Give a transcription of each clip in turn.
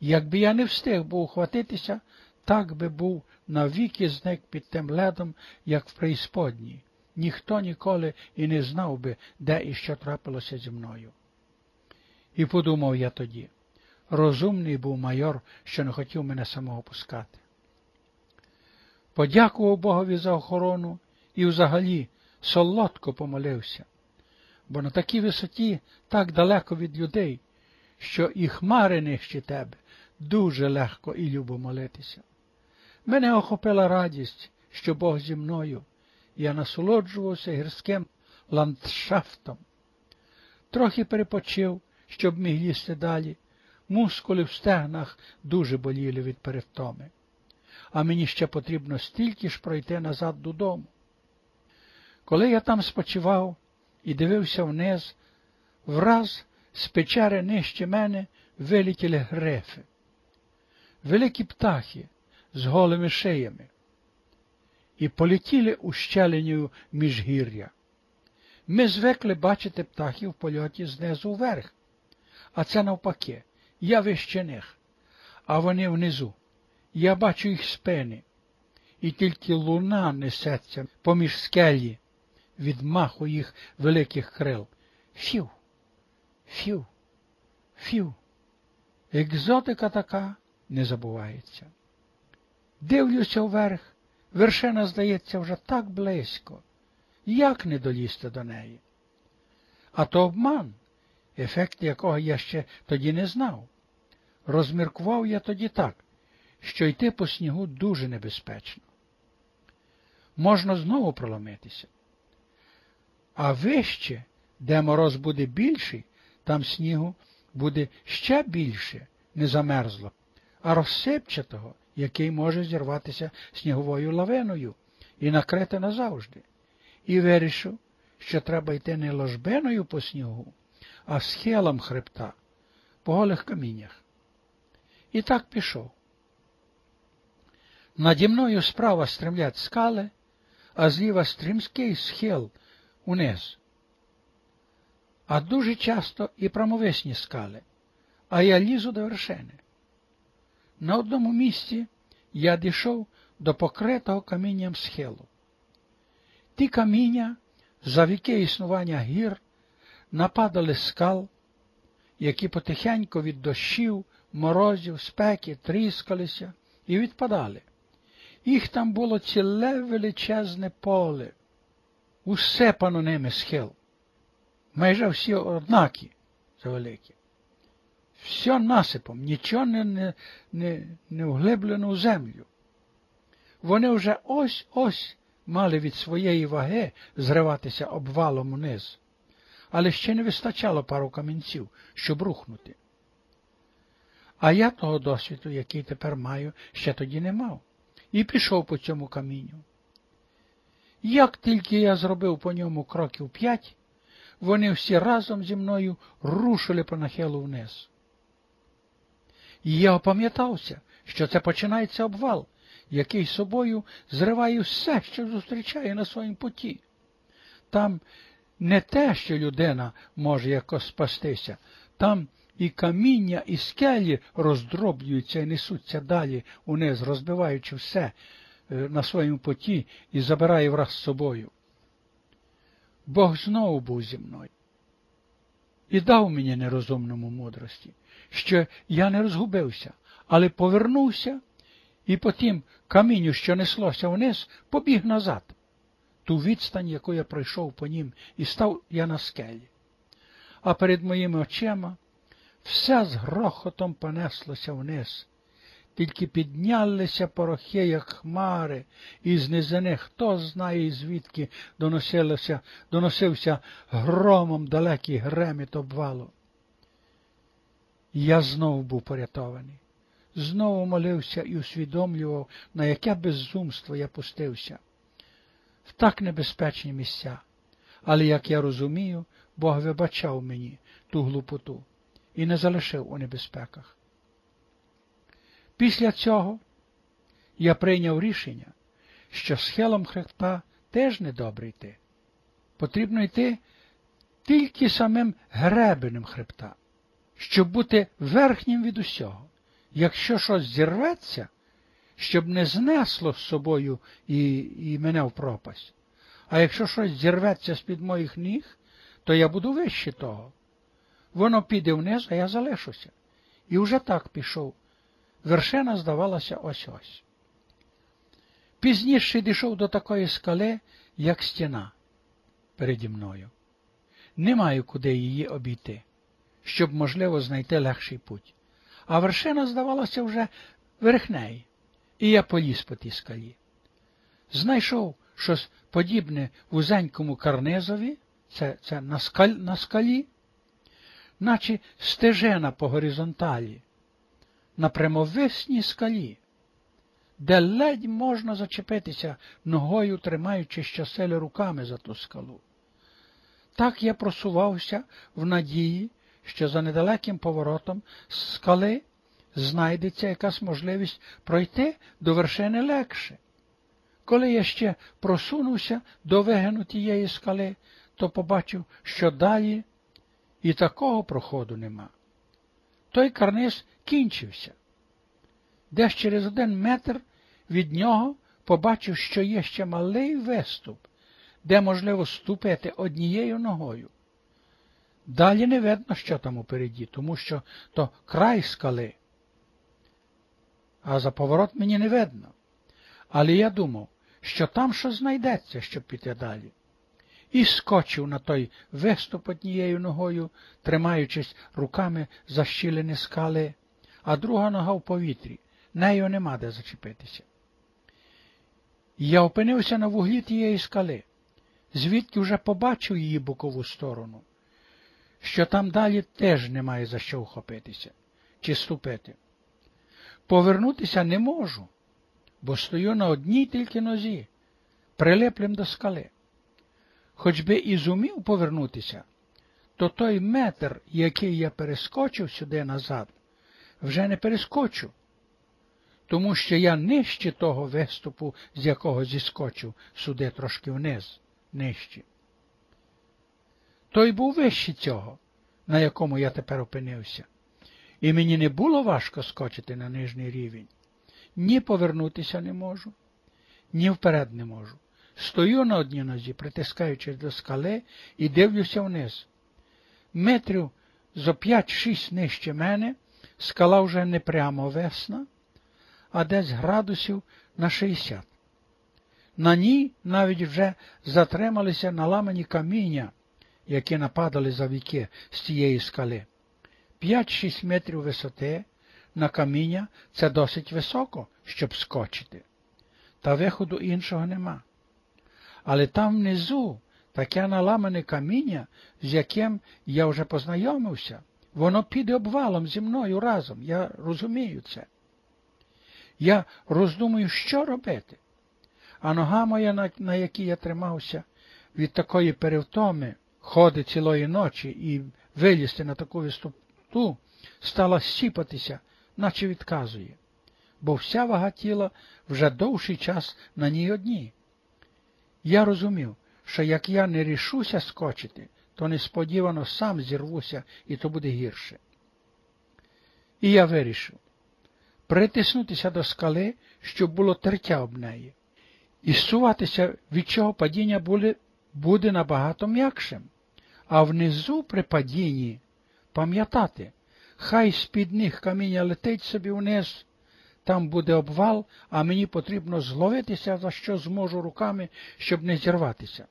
Якби я не встиг був ухватитися, так би був навіки зник під тим ледом, як в преісподній. Ніхто ніколи і не знав би, де і що трапилося зі мною. І подумав я тоді розумний був майор, що не хотів мене самого пускати. Подякував Богові за охорону і взагалі солодко помолився, бо на такій висоті так далеко від людей, що і хмари нижче тебе дуже легко і любо молитися. Мене охопила радість, що Бог зі мною, я насолоджувався гірським ландшафтом. Трохи перепочив, щоб міг їсти далі. Мускули в стегнах дуже боліли від перевтоми. А мені ще потрібно стільки ж пройти назад додому. Коли я там спочивав і дивився вниз, враз з печери нижче мене вилетіли грифи, великі птахи з голими шиями, і полетіли у щеленю міжгір'я. Ми звикли бачити птахів в польоті знизу вверх, а це навпаки, я вище них, а вони внизу. Я бачу їх спини, і тільки луна несеться поміж скелі від маху їх великих крил. Фів, фів, фів. Екзотика така не забувається. Дивлюся вверх, вершина здається вже так близько. Як не долізти до неї? А то обман, ефект якого я ще тоді не знав. Розміркував я тоді так, що йти по снігу дуже небезпечно. Можна знову проломитися. А вище, де мороз буде більший, там снігу буде ще більше, не замерзло, а розсипчатого, який може зірватися сніговою лавиною і накрити назавжди. І вирішив, що треба йти не ложбиною по снігу, а схилом хребта, по голих каміннях. І так пішов. Наді мною справа стремлять скали, а зліва стрімський схил униз. А дуже часто і промовисні скали, а я лізу до вершини. На одному місці я дійшов до покритого камінням схилу. Ті каміння за віки існування гір нападали скал, які потихеньку від дощів, морозів, спеки тріскалися і відпадали. Їх там було ціле величезне поле, усепано ними схил. Майже всі однакі завеликі. Все насипом, нічого не, не, не, вглиблено в землю. Вони вже ось ось мали від своєї ваги зриватися обвалом униз, але ще не вистачало пару камінців, щоб рухнути. А я того досвіду, який тепер маю, ще тоді не мав, і пішов по цьому камінню. Як тільки я зробив по ньому кроків п'ять, вони всі разом зі мною рушили по нахилу вниз. І я опам'ятався, що це починається обвал, який собою зриває все, що зустрічає на своїм путі. Там не те, що людина може якось спастися, там і каміння, і скелі роздроблюються і несуться далі униз, розбиваючи все е, на своєму поті і забирає враз з собою. Бог знову був зі мною і дав мені нерозумному мудрості, що я не розгубився, але повернувся і потім камінню, що неслося вниз, побіг назад. Ту відстань, яку я пройшов по нім, і став я на скелі. А перед моїми очима все з грохотом понеслося вниз, тільки піднялися порохи, як хмари, і з низини хто знає, звідки доносився громом далекий греміт обвалу. Я знову був порятований, знову молився і усвідомлював, на яке безумство я пустився. В так небезпечні місця. Але, як я розумію, Бог вибачав мені ту глупоту і не залишив у небезпеках. Після цього я прийняв рішення, що схилом хребта теж недобре йти. Потрібно йти тільки самим гребенем хребта, щоб бути верхнім від усього. якщо щось зірветься, щоб не знесло з собою і, і мене в пропасть. А якщо щось зірветься з-під моїх ніг, то я буду вище того. Воно піде вниз, а я залишуся. І вже так пішов. Вершина здавалася ось ось. Пізніше дійшов до такої скали, як стіна переді мною. Не маю куди її обійти, щоб, можливо, знайти легший путь. А вершина здавалася вже верхнеї, і я поліз по тій скалі. Знайшов щось подібне вузенькому карнизові, це це на, скаль, на скалі, наче стежена по горизонталі, на прямовисній скалі, де ледь можна зачепитися ногою, тримаючи щоселі руками за ту скалу. Так я просувався в надії, що за недалеким поворотом скали знайдеться якась можливість пройти до вершини легше. Коли я ще просунувся до вигину тієї скали, то побачив, що далі і такого проходу нема. Той карниз кінчився. Десь через один метр від нього побачив, що є ще малий виступ, де можливо ступити однією ногою. Далі не видно, що там упереді, тому що то край скали, а за поворот мені не видно. Але я думав, що там що знайдеться, щоб піти далі. І скочив на той виступ однією ногою, тримаючись руками за щілини скали, а друга нога в повітрі, нею нема де зачепитися. Я опинився на вуглі тієї скали, звідки вже побачив її бокову сторону, що там далі теж немає за що вхопитися чи ступити. Повернутися не можу, бо стою на одній тільки нозі, прилеплем до скали. Хоч би і зумів повернутися, то той метр, який я перескочив сюди назад, вже не перескочу, тому що я нижче того виступу, з якого зіскочив сюди трошки вниз, нижче. Той був вище цього, на якому я тепер опинився, і мені не було важко скочити на нижній рівень. Ні повернутися не можу, ні вперед не можу. Стою на одній нозі, притискаючись до скали, і дивлюся вниз. Метрів зо п'ять-шість нижче мене скала вже не прямо весна, а десь градусів на шістдесят. На ній навіть вже затрималися наламані каміння, які нападали за віки з цієї скали. П'ять-шість метрів висоти на каміння це досить високо, щоб скочити. Та виходу іншого нема. Але там внизу таке наламане каміння, з яким я вже познайомився, воно піде обвалом зі мною разом. Я розумію це. Я роздумую, що робити. А нога моя, на якій я тримався, від такої перевтоми, ходи цілої ночі і вилізти на таку виступу, стала сіпатися, наче відказує, бо вся вага тіла вже довший час на ній одній. Я розумів, що як я не рішуся скочити, то несподівано сам зірвуся, і то буде гірше. І я вирішив притиснутися до скали, щоб було тертя об неї, і суватися, від чого падіння буде, буде набагато м'якшим, а внизу при падінні пам'ятати, хай з-під них каміння летить собі вниз, там буде обвал, а мені потрібно зловитися, за що зможу руками, щоб не зірватися.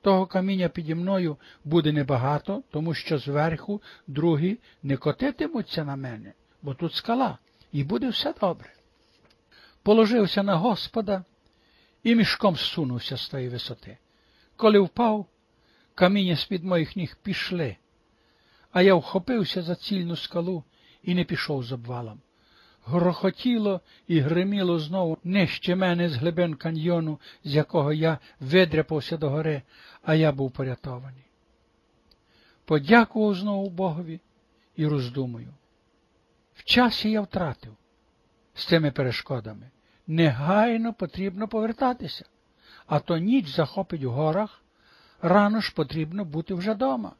Того каміння піді мною буде небагато, тому що зверху другі не котитимуться на мене, бо тут скала, і буде все добре. Положився на Господа і мішком зсунувся з тої висоти. Коли впав, каміння з-під моїх ніг пішли, а я вхопився за цільну скалу і не пішов з обвалом грохотіло і гриміло знову нижче мене з глибин каньйону, з якого я видряпався до гори, а я був порятований. Подякував знову Богові і роздумую. В часі я втратив з цими перешкодами. Негайно потрібно повертатися, а то ніч захопить у горах, рано ж потрібно бути вже дома.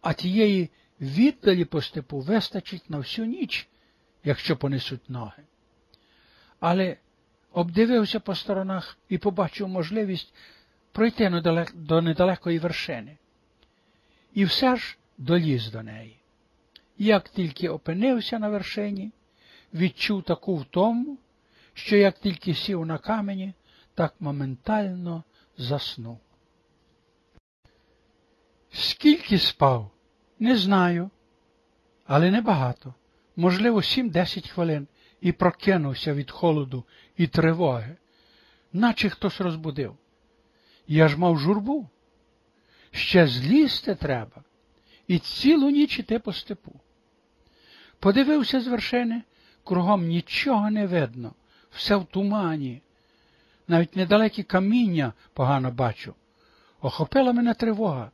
А тієї віддалі по степу вистачить на всю ніч, якщо понесуть ноги. Але обдивився по сторонах і побачив можливість пройти до недалекої вершини. І все ж доліз до неї. Як тільки опинився на вершині, відчув таку втому, що як тільки сів на камені, так моментально заснув. Скільки спав, не знаю, але небагато, можливо, сім-десять хвилин, і прокинувся від холоду і тривоги, наче хтось розбудив. Я ж мав журбу. Ще злізти треба, і цілу ніч іти по степу. Подивився з вершини, кругом нічого не видно, все в тумані. Навіть недалекі каміння погано бачу. Охопила мене тривога,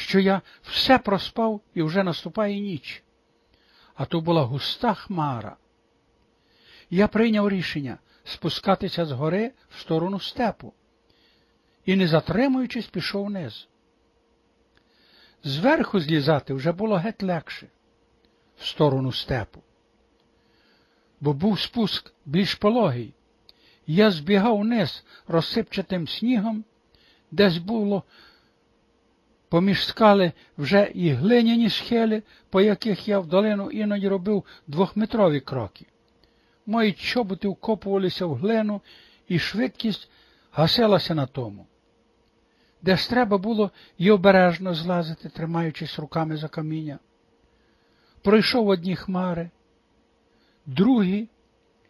що я все проспав і вже наступає ніч. А то була густа хмара. Я прийняв рішення спускатися з гори в сторону степу і, не затримуючись, пішов вниз. Зверху злізати вже було геть легше в сторону степу, бо був спуск більш пологий. Я збігав вниз розсипчатим снігом, десь було поміж скали вже і глиняні схили, по яких я в долину іноді робив двохметрові кроки. Мої чоботи вкопувалися в глину, і швидкість гасилася на тому. Десь треба було й обережно злазити, тримаючись руками за каміння. Пройшов одні хмари, другі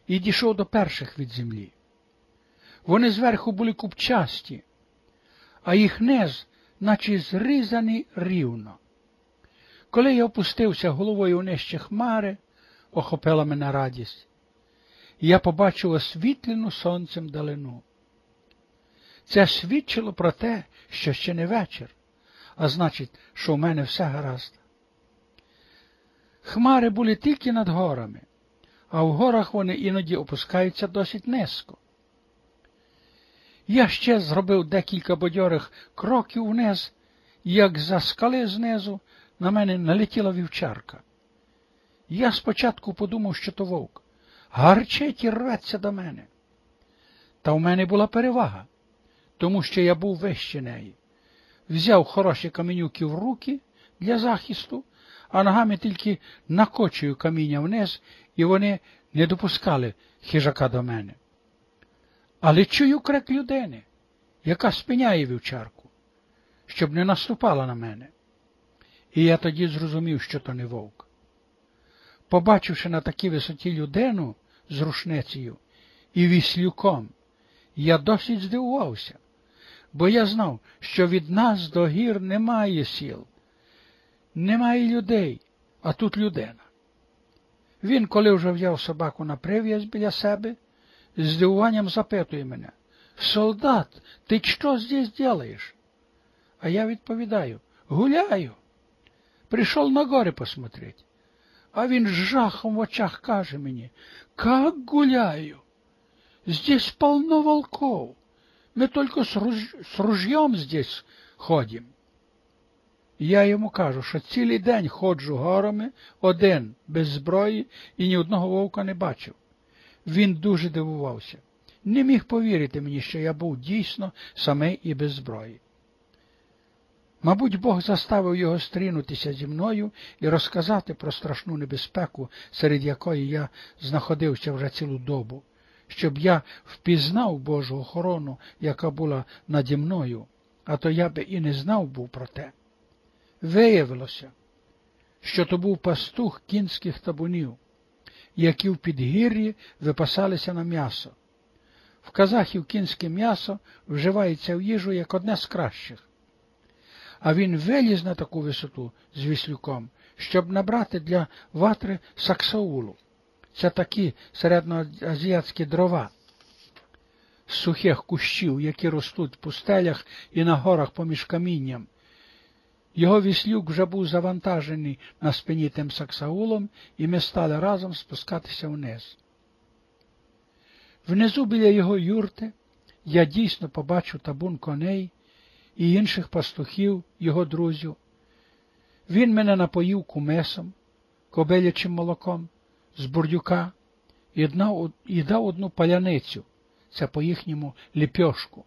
і дійшов до перших від землі. Вони зверху були купчасті, а їх низ, наче зрізаний рівно. Коли я опустився головою у нижче хмари, охопила мене радість, я побачив освітлену сонцем далину. Це свідчило про те, що ще не вечір, а значить, що в мене все гаразд. Хмари були тільки над горами, а в горах вони іноді опускаються досить низько. Я ще зробив декілька бадьорих кроків вниз, як за скали знизу на мене налетіла вівчарка. Я спочатку подумав, що то вовк, гарчить і рветься до мене. Та в мене була перевага тому що я був вище неї. Взяв хороші каменюки в руки для захисту, а ногами тільки накочую каміння вниз, і вони не допускали хижака до мене. Але чую крик людини, яка спиняє вівчарку, щоб не наступала на мене. І я тоді зрозумів, що то не вовк. Побачивши на такій висоті людину з рушницею і віслюком, я досить здивувався бо я знав, що від нас до гір немає сіл, немає людей, а тут людина. Він, коли вже взяв собаку на прив'язь біля себе, з здивуванням запитує мене, Солдат, ти що здесь делаешь? А я відповідаю, гуляю. Прийшов на гори посмотреть. А він з жахом в очах каже мені, как гуляю? Здесь полно волков. Мы только с, руж... с ружьем здесь ходим. Я йому кажу, що цілий день ходжу горами один, без зброї і ні одного вовка не бачив. Він дуже дивувався. Не міг повірити мені, що я був дійсно самий і без зброї. Мабуть, Бог заставив його стрінутися зі мною і розказати про страшну небезпеку, серед якої я знаходився вже цілу добу щоб я впізнав Божу охорону, яка була наді мною, а то я би і не знав був про те. Виявилося, що то був пастух кінських табунів, які в підгір'ї випасалися на м'ясо. В казахів кінське м'ясо вживається в їжу як одне з кращих. А він виліз на таку висоту з віслюком, щоб набрати для ватри саксаулу. Це такі середньоазіатські дрова з сухих кущів, які ростуть в пустелях і на горах поміж камінням. Його віслюк вже був завантажений на спині тим саксаулом, і ми стали разом спускатися вниз. Внизу біля його юрти я дійсно побачив табун коней і інших пастухів, його друзів. Він мене напоїв кумесом, кобилячим молоком з бурдюка і дав одну паляницю, це по їхньому ліпьошку.